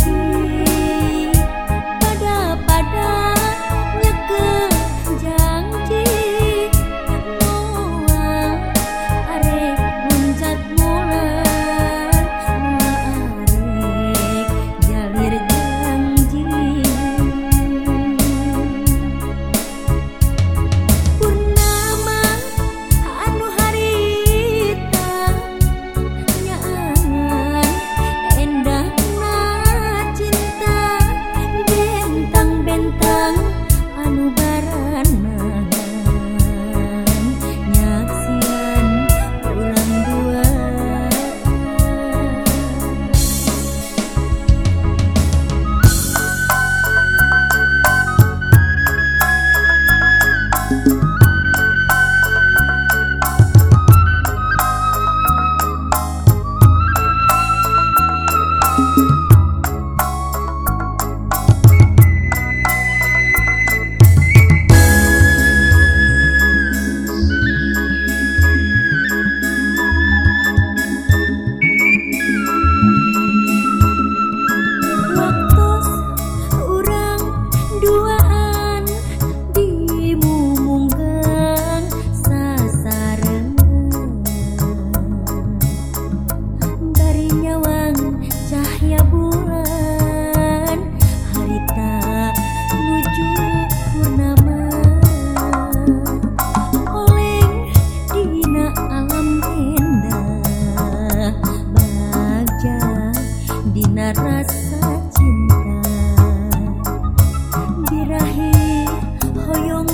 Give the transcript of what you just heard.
you ko digina alam tendda baja bin rasa cinta dii Hoyong